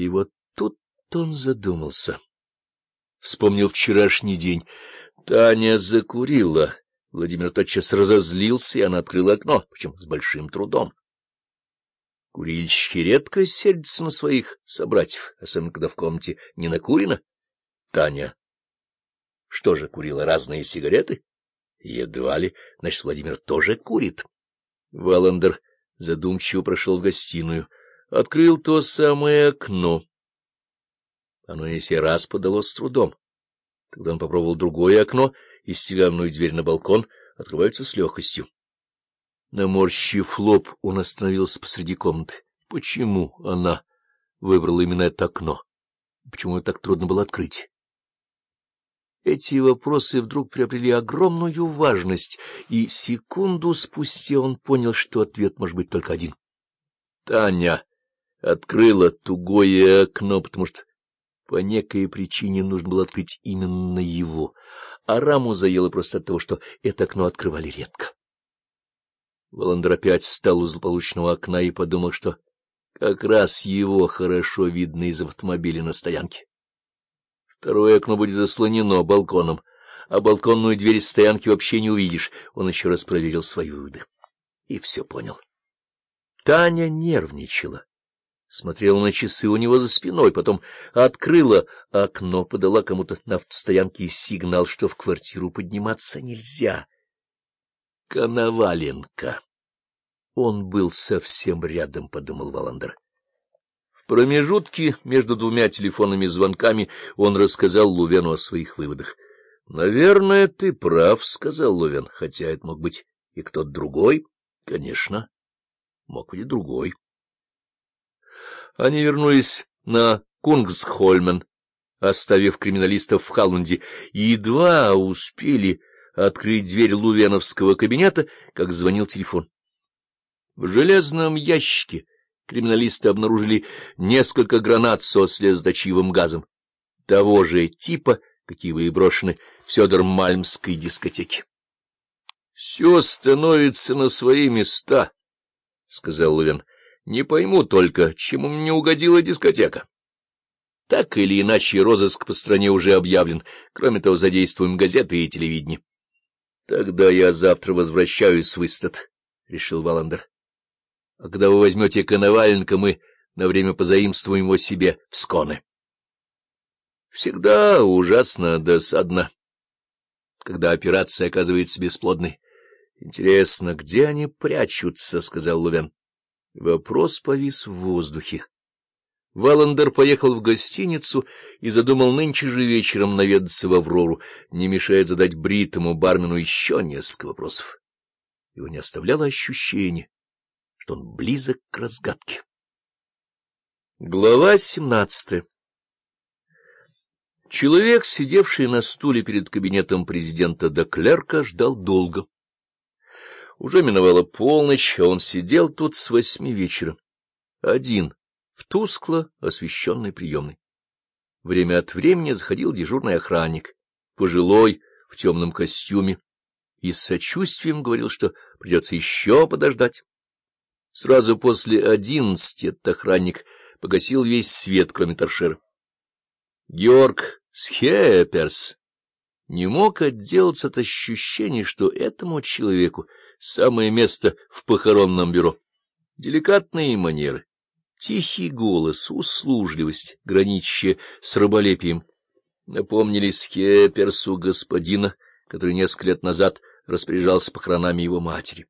И вот тут он задумался. Вспомнил вчерашний день. Таня закурила. Владимир тотчас разозлился, и она открыла окно, причем с большим трудом. Курильщики редко сердятся на своих собратьев, особенно когда в комнате не накурено. Таня что же, курила разные сигареты? Едва ли, значит, Владимир тоже курит. Валандер задумчиво прошел в гостиную, открыл то самое окно. Оно и сей раз подалось с трудом. Тогда он попробовал другое окно, и стеклянную дверь на балкон открываются с легкостью. Наморщив лоб, он остановился посреди комнаты. Почему она выбрала именно это окно? Почему ее так трудно было открыть? Эти вопросы вдруг приобрели огромную важность, и секунду спустя он понял, что ответ может быть только один. Таня открыла тугое окно, потому что по некой причине нужно было открыть именно его, а раму заело просто от того, что это окно открывали редко. Воландер опять встал у злополучного окна и подумал, что как раз его хорошо видно из автомобиля на стоянке. Второе окно будет заслонено балконом, а балконную дверь стоянки вообще не увидишь. Он еще раз проверил свои выводы. И все понял. Таня нервничала. Смотрела на часы у него за спиной, потом открыла окно, подала кому-то на автостоянке сигнал, что в квартиру подниматься нельзя. Коноваленко. Он был совсем рядом, — подумал Валандер промежутке между двумя телефонными звонками он рассказал Лувену о своих выводах. — Наверное, ты прав, — сказал Лувен, — хотя это мог быть и кто-то другой. — Конечно, мог быть и другой. Они вернулись на Кунгсхольмен, оставив криминалистов в Халунде, и едва успели открыть дверь лувеновского кабинета, как звонил телефон. В железном ящике криминалисты обнаружили несколько гранат со слезоточивым газом, того же типа, какие были брошены в Сёдор-Мальмской дискотеке. — Все становится на свои места, — сказал Лувен. — Не пойму только, чему мне угодила дискотека. Так или иначе, розыск по стране уже объявлен. Кроме того, задействуем газеты и телевидение. — Тогда я завтра возвращаюсь в Истат, — решил Валандер. А когда вы возьмете Коноваленко, мы на время позаимствуем его себе в сконы. Всегда ужасно досадно, когда операция оказывается бесплодной. Интересно, где они прячутся, — сказал Лувен. Вопрос повис в воздухе. Валандер поехал в гостиницу и задумал нынче же вечером наведаться в Аврору. Не мешает задать бритому бармену еще несколько вопросов. Его не оставляло ощущение, что он близок к разгадке. Глава семнадцатая Человек, сидевший на стуле перед кабинетом президента Деклерка, ждал долго. Уже миновала полночь, а он сидел тут с восьми вечера. Один, в тускло освещенной приемной. Время от времени заходил дежурный охранник, пожилой, в темном костюме, и с сочувствием говорил, что придется еще подождать. Сразу после одиннадцати этот охранник погасил весь свет, кроме торшера. Георг Схеперс не мог отделаться от ощущения, что этому человеку самое место в похоронном бюро. Деликатные манеры, тихий голос, услужливость, граничащая с раболепием, напомнили Схеперсу господина, который несколько лет назад распоряжался похоронами его матери.